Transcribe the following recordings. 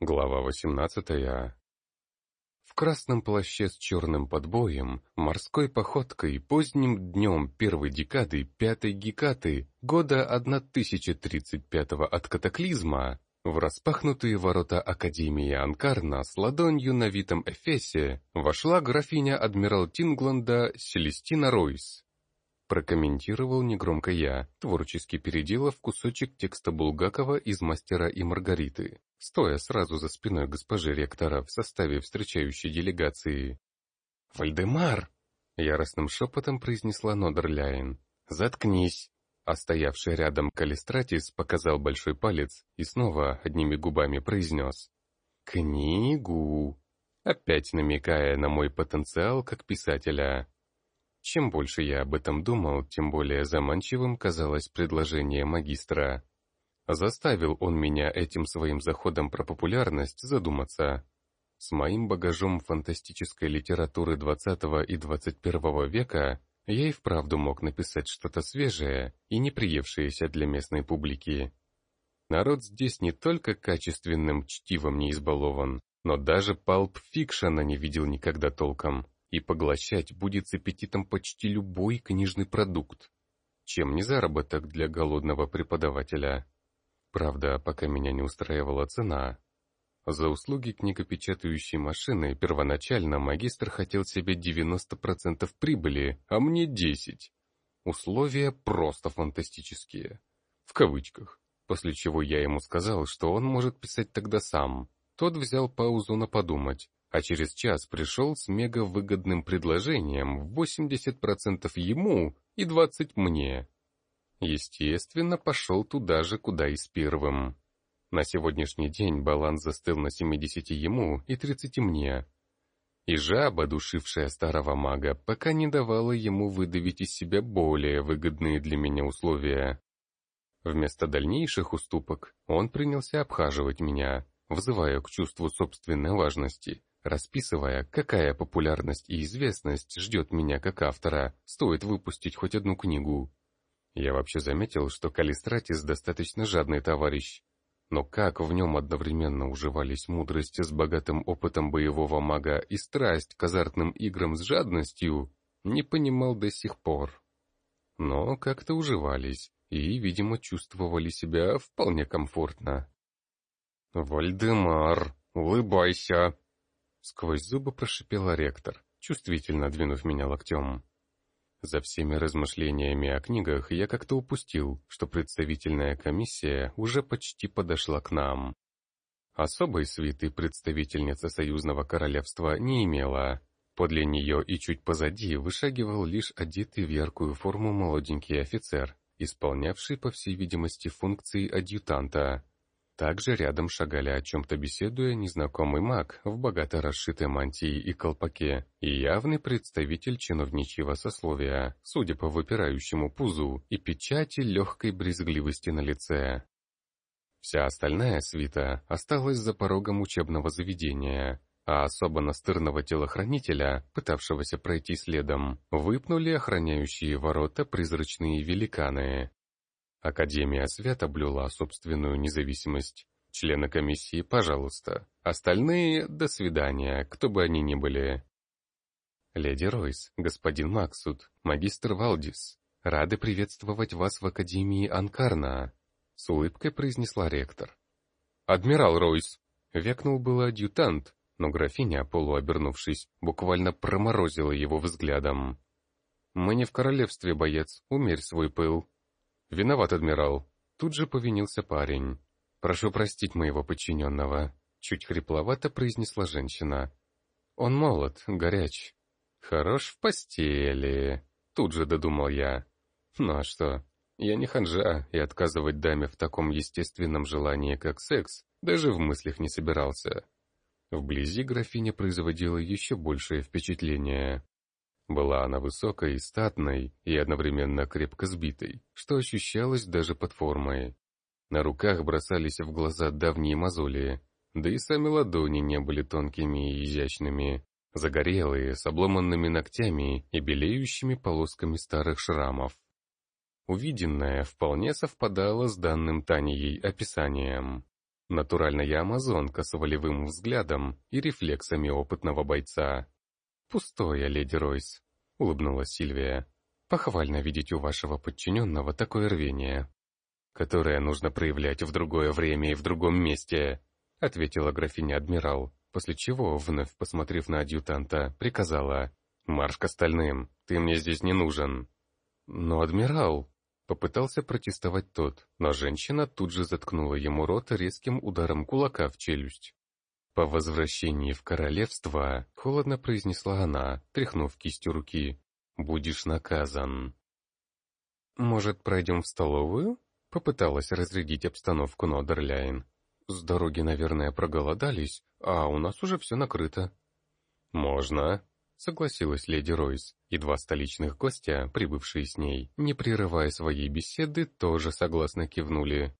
Глава 18. В красном плаще с черным подбоем, морской походкой, поздним днем первой декады пятой гекаты, года 1035 от катаклизма, в распахнутые ворота Академии Анкарна с ладонью на витом Эфесе вошла графиня адмирал Тингланда Селестина Ройс, Прокомментировал негромко я, творчески переделав кусочек текста Булгакова из «Мастера и Маргариты», стоя сразу за спиной госпожи ректора в составе встречающей делегации. «Вальдемар!» — яростным шепотом произнесла Нодерляйн. «Заткнись!» А рядом Калистратис показал большой палец и снова одними губами произнес. «Книгу!» Опять намекая на мой потенциал как писателя. Чем больше я об этом думал, тем более заманчивым казалось предложение магистра. Заставил он меня этим своим заходом про популярность задуматься. С моим багажом фантастической литературы XX и XXI века я и вправду мог написать что-то свежее и не приевшееся для местной публики. Народ здесь не только качественным чтивом не избалован, но даже палп-фикшена не видел никогда толком и поглощать будет с аппетитом почти любой книжный продукт. Чем не заработок для голодного преподавателя. Правда, пока меня не устраивала цена. За услуги книгопечатающей машины первоначально магистр хотел себе 90% прибыли, а мне 10%. Условия просто фантастические. В кавычках. После чего я ему сказал, что он может писать тогда сам. Тот взял паузу на подумать, а через час пришел с мегавыгодным предложением в 80% ему и 20% мне. Естественно, пошел туда же, куда и с первым. На сегодняшний день баланс застыл на 70 ему и 30 мне. И жаба, душившая старого мага, пока не давала ему выдавить из себя более выгодные для меня условия. Вместо дальнейших уступок он принялся обхаживать меня, вызывая к чувству собственной важности, расписывая, какая популярность и известность ждет меня как автора, стоит выпустить хоть одну книгу. Я вообще заметил, что Калистратис достаточно жадный товарищ. Но как в нем одновременно уживались мудрость с богатым опытом боевого мага и страсть к азартным играм с жадностью, не понимал до сих пор. Но как-то уживались и, видимо, чувствовали себя вполне комфортно. «Вальдемар, улыбайся!» Сквозь зубы прошипела ректор, чувствительно двинув меня локтем. За всеми размышлениями о книгах я как-то упустил, что представительная комиссия уже почти подошла к нам. Особой свиты представительница Союзного Королевства не имела. Подле нее и чуть позади вышагивал лишь одетый в яркую форму молоденький офицер, исполнявший, по всей видимости, функции адъютанта. Также рядом шагали о чем-то беседуя незнакомый маг в богато расшитой мантии и колпаке и явный представитель чиновничьего сословия, судя по выпирающему пузу и печати легкой брезгливости на лице. Вся остальная свита осталась за порогом учебного заведения, а особо настырного телохранителя, пытавшегося пройти следом, выпнули охраняющие ворота призрачные великаны. Академия Света блюла собственную независимость. Члены комиссии, пожалуйста. Остальные — до свидания, кто бы они ни были. Леди Ройс, господин Максут, магистр Валдис, рады приветствовать вас в Академии Анкарна, с улыбкой произнесла ректор. Адмирал Ройс, векнул был адъютант, но графиня, полуобернувшись, буквально проморозила его взглядом. «Мы не в королевстве, боец, умерь свой пыл», «Виноват, адмирал». Тут же повинился парень. «Прошу простить моего подчиненного», — чуть хрипловато произнесла женщина. «Он молод, горяч. Хорош в постели», — тут же додумал я. «Ну а что? Я не ханжа, и отказывать даме в таком естественном желании, как секс, даже в мыслях не собирался». Вблизи графиня производила еще большее впечатление. Была она высокой статной, и одновременно крепко сбитой, что ощущалось даже под формой. На руках бросались в глаза давние мозоли, да и сами ладони не были тонкими и изящными, загорелые, с обломанными ногтями и белеющими полосками старых шрамов. Увиденное вполне совпадало с данным Таней описанием. Натуральная амазонка с волевым взглядом и рефлексами опытного бойца. «Пустое, леди Ройс», — улыбнулась Сильвия. «Похвально видеть у вашего подчиненного такое рвение» которое нужно проявлять в другое время и в другом месте», — ответила графиня-адмирал, после чего, вновь посмотрев на адъютанта, приказала «Марш к остальным, ты мне здесь не нужен». «Но, адмирал...» — попытался протестовать тот, но женщина тут же заткнула ему рот резким ударом кулака в челюсть. По возвращении в королевство, холодно произнесла она, тряхнув кистью руки, «Будешь наказан». «Может, пройдем в столовую?» Попыталась разрядить обстановку Нодерляйн. С дороги, наверное, проголодались, а у нас уже все накрыто. «Можно», — согласилась леди Ройс, и два столичных гостя, прибывшие с ней, не прерывая своей беседы, тоже согласно кивнули.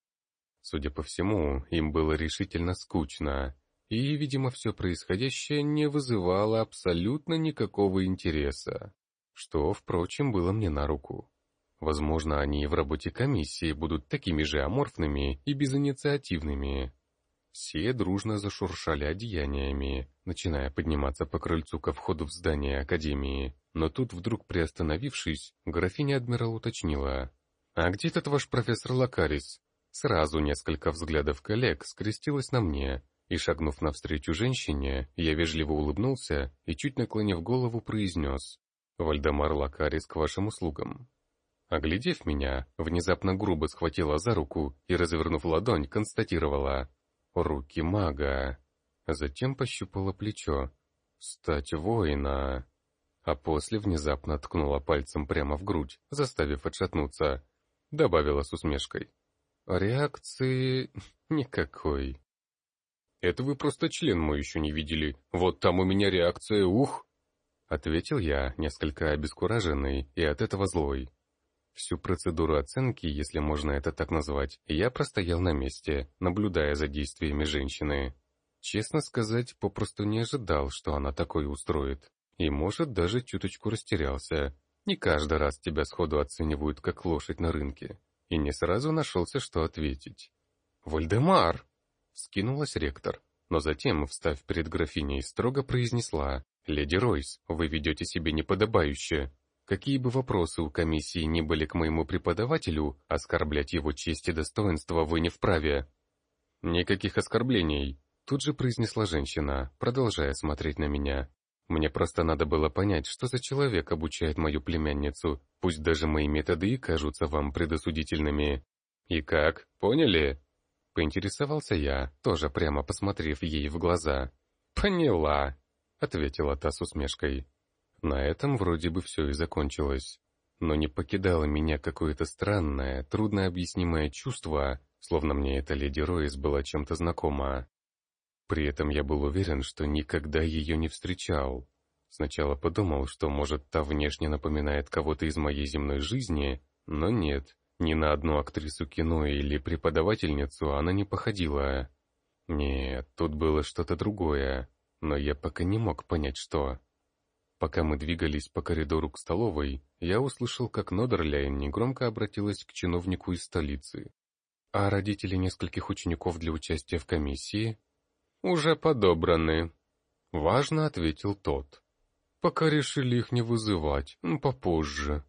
Судя по всему, им было решительно скучно, и, видимо, все происходящее не вызывало абсолютно никакого интереса, что, впрочем, было мне на руку. Возможно, они в работе комиссии будут такими же аморфными и безинициативными. Все дружно зашуршали одеяниями, начиная подниматься по крыльцу ко входу в здание Академии. Но тут, вдруг приостановившись, графиня-адмирал уточнила. «А где этот ваш профессор Лакарис?» Сразу несколько взглядов коллег скрестилось на мне, и, шагнув навстречу женщине, я вежливо улыбнулся и, чуть наклонив голову, произнес. «Вальдемар Лакарис к вашим услугам». Оглядев меня, внезапно грубо схватила за руку и, развернув ладонь, констатировала «Руки мага». Затем пощупала плечо «Стать воина». А после внезапно ткнула пальцем прямо в грудь, заставив отшатнуться. Добавила с усмешкой «Реакции никакой». «Это вы просто член мой еще не видели. Вот там у меня реакция, ух!» Ответил я, несколько обескураженный и от этого злой. Всю процедуру оценки, если можно это так назвать, я простоял на месте, наблюдая за действиями женщины. Честно сказать, попросту не ожидал, что она такое устроит. И, может, даже чуточку растерялся. Не каждый раз тебя сходу оценивают как лошадь на рынке. И не сразу нашелся, что ответить. «Вальдемар!» — скинулась ректор, но затем, встав перед графиней, строго произнесла. «Леди Ройс, вы ведете себя неподобающе. Какие бы вопросы у комиссии ни были к моему преподавателю, оскорблять его честь и достоинство вы не вправе. Никаких оскорблений, тут же произнесла женщина, продолжая смотреть на меня. Мне просто надо было понять, что за человек обучает мою племянницу, пусть даже мои методы и кажутся вам предосудительными. И как, поняли? Поинтересовался я, тоже прямо посмотрев ей в глаза. «Поняла», — ответила та с усмешкой. На этом вроде бы все и закончилось. Но не покидало меня какое-то странное, труднообъяснимое чувство, словно мне эта леди Ройс была чем-то знакома. При этом я был уверен, что никогда ее не встречал. Сначала подумал, что, может, та внешне напоминает кого-то из моей земной жизни, но нет, ни на одну актрису кино или преподавательницу она не походила. Нет, тут было что-то другое, но я пока не мог понять, что. Пока мы двигались по коридору к столовой, я услышал, как Нодерляйн негромко обратилась к чиновнику из столицы. А родители нескольких учеников для участия в комиссии уже подобраны. Важно ответил тот. Пока решили их не вызывать, попозже.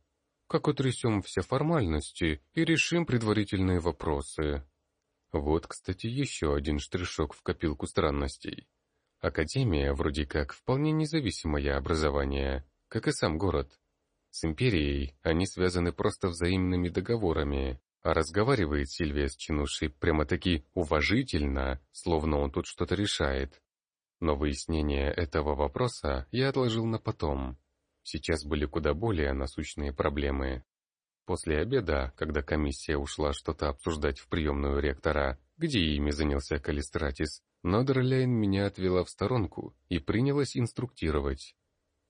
Как утрясем все формальности и решим предварительные вопросы. Вот, кстати, еще один штришок в копилку странностей. Академия вроде как вполне независимое образование, как и сам город. С империей они связаны просто взаимными договорами, а разговаривает Сильвия с Чинушей прямо-таки уважительно, словно он тут что-то решает. Но выяснение этого вопроса я отложил на потом. Сейчас были куда более насущные проблемы. После обеда, когда комиссия ушла что-то обсуждать в приемную ректора, где ими занялся Калистратис, Нодерляйн меня отвела в сторонку и принялась инструктировать.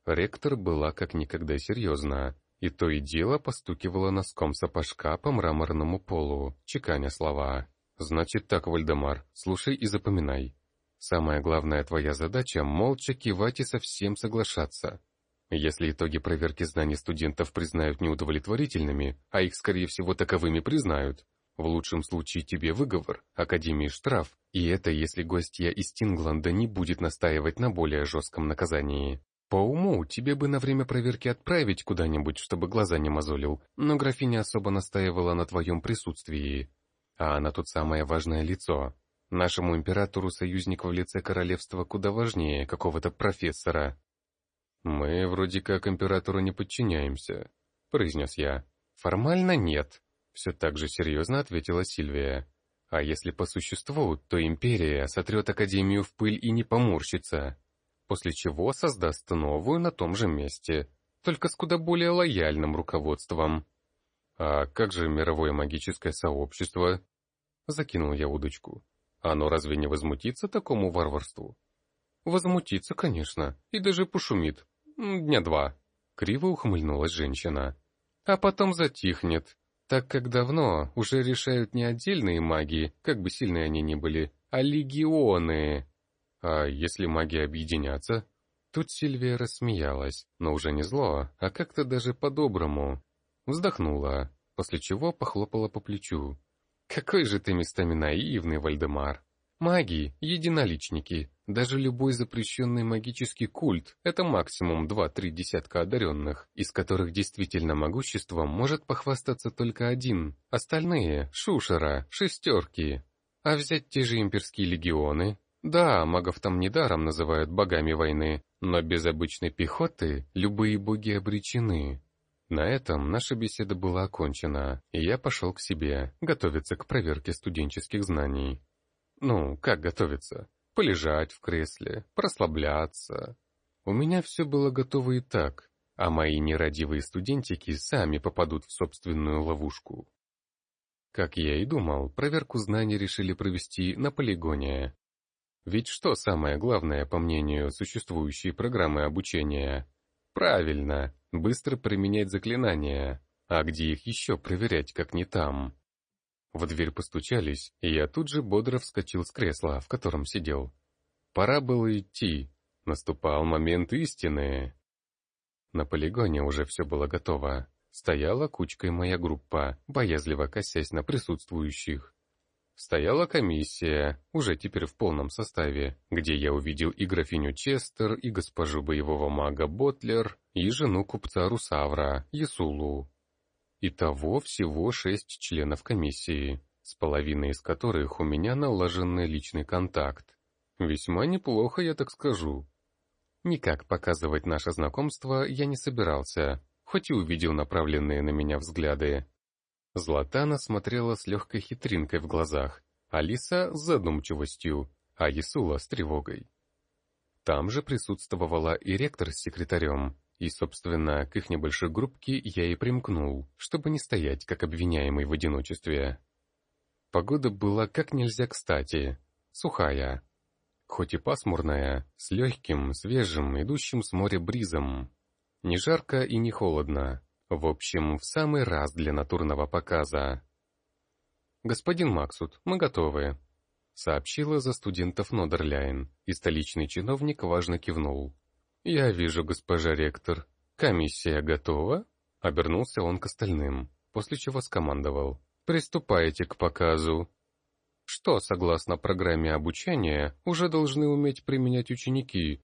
Ректор была как никогда серьезна, и то и дело постукивала носком сапожка по мраморному полу, чеканя слова. «Значит так, Вальдемар, слушай и запоминай. Самая главная твоя задача — молча кивать и совсем соглашаться. Если итоги проверки знаний студентов признают неудовлетворительными, а их, скорее всего, таковыми признают, В лучшем случае тебе выговор, Академии штраф, и это если гостья из Тингланда не будет настаивать на более жестком наказании. По уму, тебе бы на время проверки отправить куда-нибудь, чтобы глаза не мозолил, но графиня особо настаивала на твоем присутствии. А она тут самое важное лицо. Нашему императору союзник в лице королевства куда важнее какого-то профессора. «Мы вроде как императору не подчиняемся», — произнес я. «Формально нет», — все так же серьезно ответила Сильвия. «А если по существу, то империя сотрет Академию в пыль и не поморщится после чего создаст новую на том же месте, только с куда более лояльным руководством. «А как же мировое магическое сообщество?» Закинул я удочку. «Оно разве не возмутится такому варварству?» «Возмутится, конечно, и даже пошумит. Дня два». Криво ухмыльнулась женщина. «А потом затихнет, так как давно уже решают не отдельные маги, как бы сильные они ни были, а легионы. А если маги объединятся? Тут Сильвия рассмеялась, но уже не зло, а как-то даже по-доброму. Вздохнула, после чего похлопала по плечу. «Какой же ты местами наивный, Вальдемар! Маги — единоличники. Даже любой запрещенный магический культ — это максимум два-три десятка одаренных, из которых действительно могуществом может похвастаться только один. Остальные — шушера, шестерки. А взять те же имперские легионы, да, магов там недаром называют богами войны, но без обычной пехоты любые боги обречены. На этом наша беседа была окончена, и я пошел к себе, готовиться к проверке студенческих знаний. Ну, как готовиться? Полежать в кресле, прослабляться. У меня все было готово и так, а мои нерадивые студентики сами попадут в собственную ловушку. Как я и думал, проверку знаний решили провести на полигоне, ведь что самое главное, по мнению существующей программы обучения? Правильно, быстро применять заклинания. А где их еще проверять, как не там? В дверь постучались, и я тут же бодро вскочил с кресла, в котором сидел. Пора было идти. Наступал момент истины. На полигоне уже все было готово. Стояла кучкой моя группа, боязливо косясь на присутствующих. Стояла комиссия, уже теперь в полном составе, где я увидел и графиню Честер, и госпожу боевого мага Ботлер, и жену купца Русавра, Ясулу. Итого всего шесть членов комиссии, с половиной из которых у меня налаженный личный контакт. Весьма неплохо, я так скажу. Никак показывать наше знакомство я не собирался, хоть и увидел направленные на меня взгляды. Златана смотрела с легкой хитринкой в глазах, Алиса с задумчивостью, а Ясула с тревогой. Там же присутствовала и ректор с секретарем, и, собственно, к их небольшой группке я и примкнул, чтобы не стоять как обвиняемый в одиночестве. Погода была как нельзя кстати, сухая, хоть и пасмурная, с легким, свежим, идущим с моря бризом. Не жарко и не холодно, в общем, в самый раз для натурного показа. «Господин Максут, мы готовы», — сообщила за студентов Нодерляйн, и столичный чиновник важно кивнул. «Я вижу, госпожа ректор. Комиссия готова?» Обернулся он к остальным, после чего скомандовал. «Приступайте к показу». Что, согласно программе обучения, уже должны уметь применять ученики,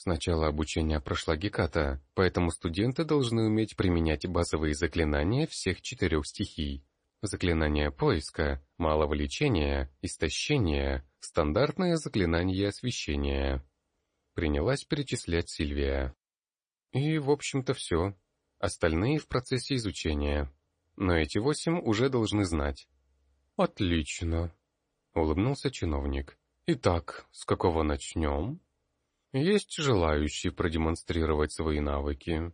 Сначала обучение прошла Геката, поэтому студенты должны уметь применять базовые заклинания всех четырех стихий. Заклинания поиска, малого лечения, истощения, стандартное заклинание освещения. Принялась перечислять Сильвия. И, в общем-то, все. Остальные в процессе изучения. Но эти восемь уже должны знать. «Отлично», — улыбнулся чиновник. «Итак, с какого начнем?» Есть желающие продемонстрировать свои навыки.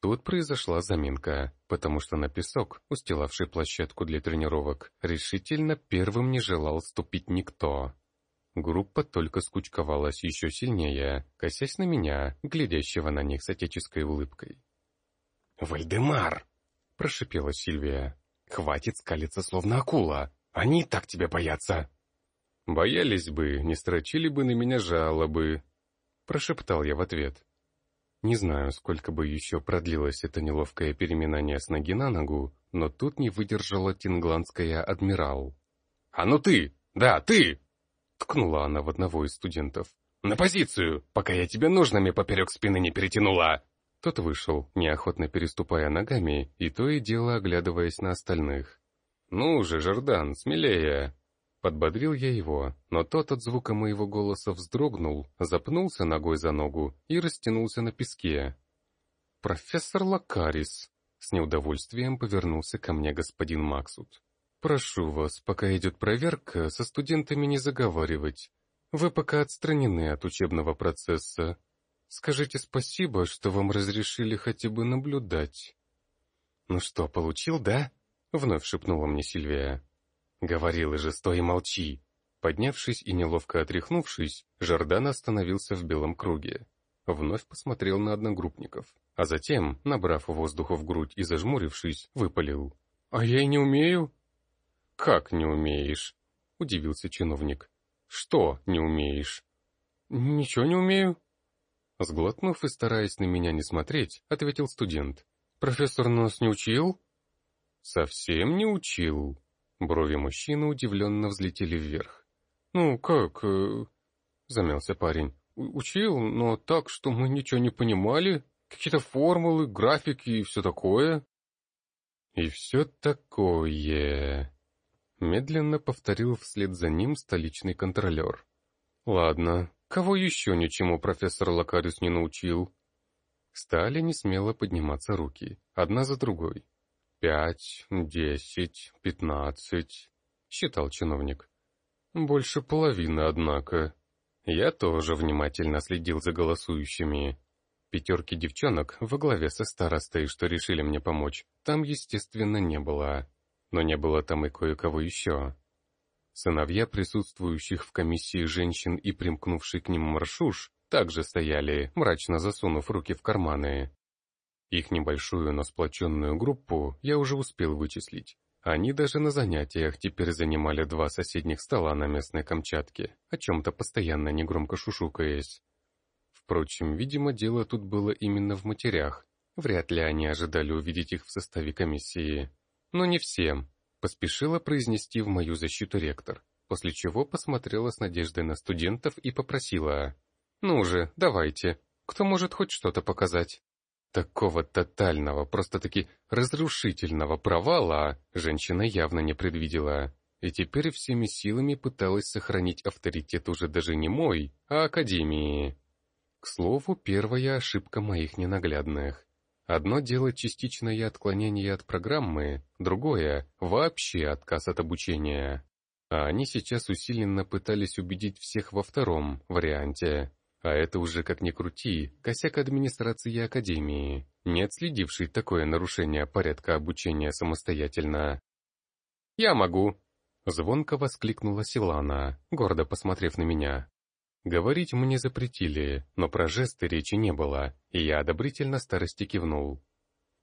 Тут произошла заминка, потому что на песок, устилавший площадку для тренировок, решительно первым не желал ступить никто. Группа только скучковалась еще сильнее, косясь на меня, глядящего на них с отеческой улыбкой. «Вальдемар!» — прошипела Сильвия. «Хватит скалиться, словно акула! Они и так тебя боятся!» «Боялись бы, не строчили бы на меня жалобы», — прошептал я в ответ. Не знаю, сколько бы еще продлилось это неловкое переминание с ноги на ногу, но тут не выдержала тингландская адмирал. «А ну ты! Да, ты!» Ткнула она в одного из студентов. «На позицию, пока я тебе ножнами поперек спины не перетянула!» Тот вышел, неохотно переступая ногами, и то и дело оглядываясь на остальных. «Ну же, Жордан, смелее!» Подбодрил я его, но тот от звука моего голоса вздрогнул, запнулся ногой за ногу и растянулся на песке. «Профессор Лакарис!» С неудовольствием повернулся ко мне господин Максут. «Прошу вас, пока идет проверка, со студентами не заговаривать. Вы пока отстранены от учебного процесса. Скажите спасибо, что вам разрешили хотя бы наблюдать». «Ну что, получил, да?» — вновь шепнула мне Сильвия. Говорила же, стой и молчи. Поднявшись и неловко отряхнувшись, Жордан остановился в белом круге. Вновь посмотрел на одногруппников, а затем, набрав воздуха в грудь и зажмурившись, выпалил. «А я и не умею». «Как не умеешь?» — удивился чиновник. «Что не умеешь?» «Ничего не умею». Сглотнув и стараясь на меня не смотреть, ответил студент. «Профессор нас не учил?» «Совсем не учил», Брови мужчины удивленно взлетели вверх. «Ну, как?» э, — замялся парень. «Учил, но так, что мы ничего не понимали. Какие-то формулы, графики и все такое». «И все такое...» Медленно повторил вслед за ним столичный контролер. «Ладно, кого еще ничему профессор Лакариус не научил?» Стали несмело подниматься руки, одна за другой. «Пять, десять, пятнадцать», — считал чиновник. «Больше половины, однако». Я тоже внимательно следил за голосующими. Пятерки девчонок во главе со старостой, что решили мне помочь, там, естественно, не было. Но не было там и кое-кого еще. Сыновья присутствующих в комиссии женщин и примкнувший к ним маршуш также стояли, мрачно засунув руки в карманы. Их небольшую, но сплоченную группу я уже успел вычислить. Они даже на занятиях теперь занимали два соседних стола на местной Камчатке, о чем-то постоянно негромко шушукаясь. Впрочем, видимо, дело тут было именно в матерях. Вряд ли они ожидали увидеть их в составе комиссии. Но не всем. Поспешила произнести в мою защиту ректор, после чего посмотрела с надеждой на студентов и попросила. «Ну же, давайте. Кто может хоть что-то показать?» Такого тотального, просто-таки разрушительного провала женщина явно не предвидела. И теперь всеми силами пыталась сохранить авторитет уже даже не мой, а Академии. К слову, первая ошибка моих ненаглядных. Одно дело частичное отклонение от программы, другое — вообще отказ от обучения. А они сейчас усиленно пытались убедить всех во втором варианте. А это уже, как ни крути, косяк администрации Академии, не отследивший такое нарушение порядка обучения самостоятельно. «Я могу!» — звонко воскликнула Силана, гордо посмотрев на меня. Говорить мне запретили, но про жесты речи не было, и я одобрительно старости кивнул.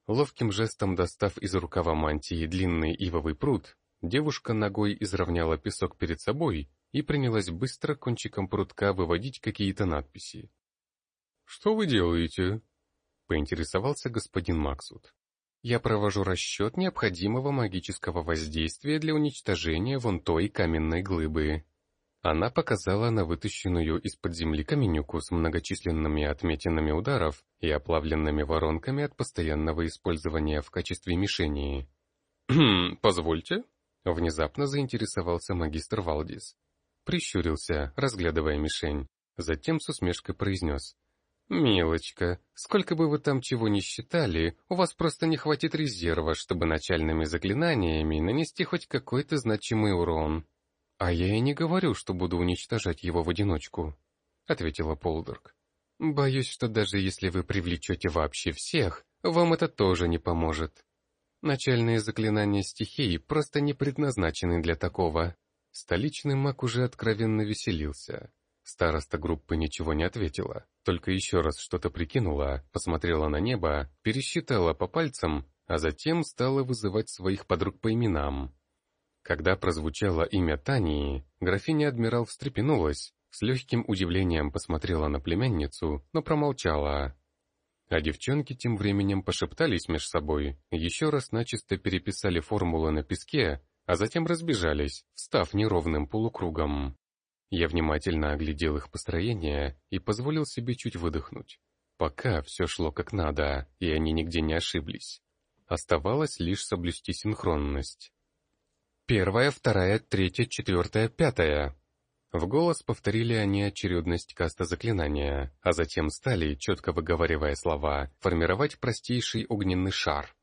Ловким жестом достав из рукава мантии длинный ивовый пруд, девушка ногой изровняла песок перед собой и принялась быстро кончиком прутка выводить какие-то надписи. «Что вы делаете?» — поинтересовался господин Максут. «Я провожу расчет необходимого магического воздействия для уничтожения вон той каменной глыбы». Она показала на вытащенную из-под земли каменюку с многочисленными отметинами ударов и оплавленными воронками от постоянного использования в качестве мишени. «Позвольте?» — внезапно заинтересовался магистр Валдис. Прищурился, разглядывая мишень. Затем с усмешкой произнес. «Милочка, сколько бы вы там чего ни считали, у вас просто не хватит резерва, чтобы начальными заклинаниями нанести хоть какой-то значимый урон». «А я и не говорю, что буду уничтожать его в одиночку», — ответила Полдорг. «Боюсь, что даже если вы привлечете вообще всех, вам это тоже не поможет. Начальные заклинания стихии просто не предназначены для такого». Столичный маг уже откровенно веселился. Староста группы ничего не ответила, только еще раз что-то прикинула, посмотрела на небо, пересчитала по пальцам, а затем стала вызывать своих подруг по именам. Когда прозвучало имя Тании, графиня-адмирал встрепенулась, с легким удивлением посмотрела на племянницу, но промолчала. А девчонки тем временем пошептались меж собой, еще раз начисто переписали формулы на песке, а затем разбежались, встав неровным полукругом. Я внимательно оглядел их построение и позволил себе чуть выдохнуть. Пока все шло как надо, и они нигде не ошиблись. Оставалось лишь соблюсти синхронность. Первая, вторая, третья, четвертая, пятая. В голос повторили они очередность каста заклинания, а затем стали, четко выговаривая слова, формировать простейший огненный шар.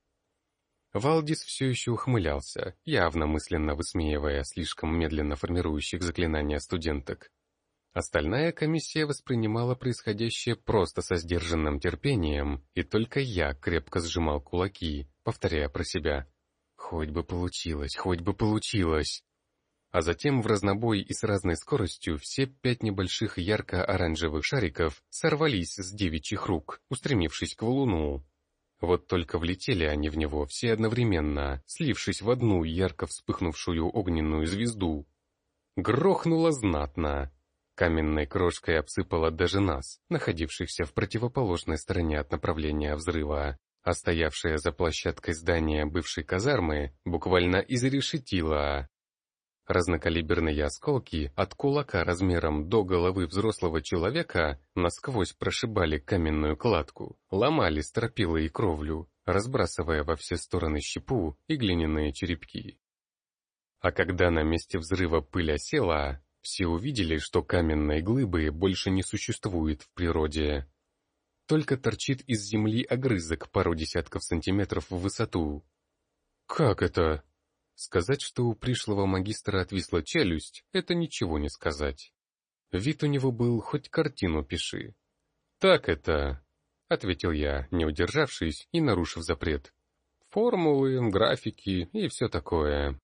Валдис все еще ухмылялся, явно мысленно высмеивая слишком медленно формирующих заклинания студенток. Остальная комиссия воспринимала происходящее просто со сдержанным терпением, и только я крепко сжимал кулаки, повторяя про себя. «Хоть бы получилось, хоть бы получилось!» А затем в разнобой и с разной скоростью все пять небольших ярко-оранжевых шариков сорвались с девичьих рук, устремившись к валуну. Вот только влетели они в него все одновременно, слившись в одну ярко вспыхнувшую огненную звезду. Грохнуло знатно. Каменной крошкой обсыпало даже нас, находившихся в противоположной стороне от направления взрыва, а стоявшее за площадкой здания бывшей казармы буквально изрешетило. Разнокалиберные осколки от кулака размером до головы взрослого человека насквозь прошибали каменную кладку, ломали стропилы и кровлю, разбрасывая во все стороны щепу и глиняные черепки. А когда на месте взрыва пыль осела, все увидели, что каменной глыбы больше не существует в природе. Только торчит из земли огрызок пару десятков сантиметров в высоту. «Как это?» Сказать, что у пришлого магистра отвисла челюсть, это ничего не сказать. Вид у него был хоть картину пиши. «Так это...» — ответил я, не удержавшись и нарушив запрет. «Формулы, графики и все такое.